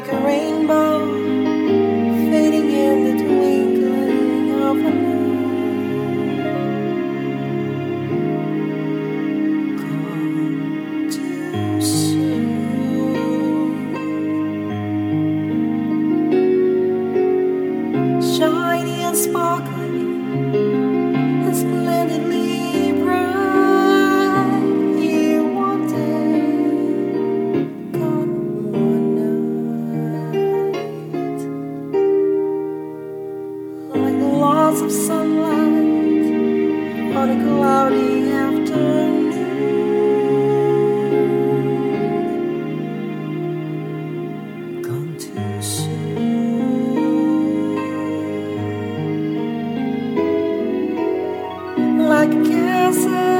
like a rainbow fading in the twinkling of an eye. Come too soon, shiny and sparkling. of sunlight on a cloudy afternoon. Gone too soon. Like a cancer.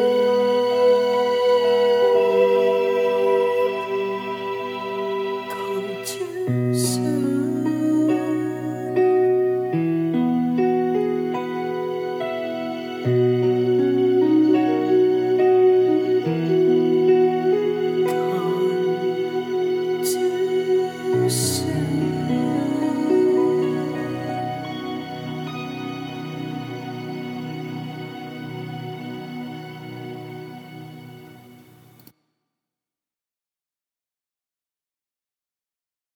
soon.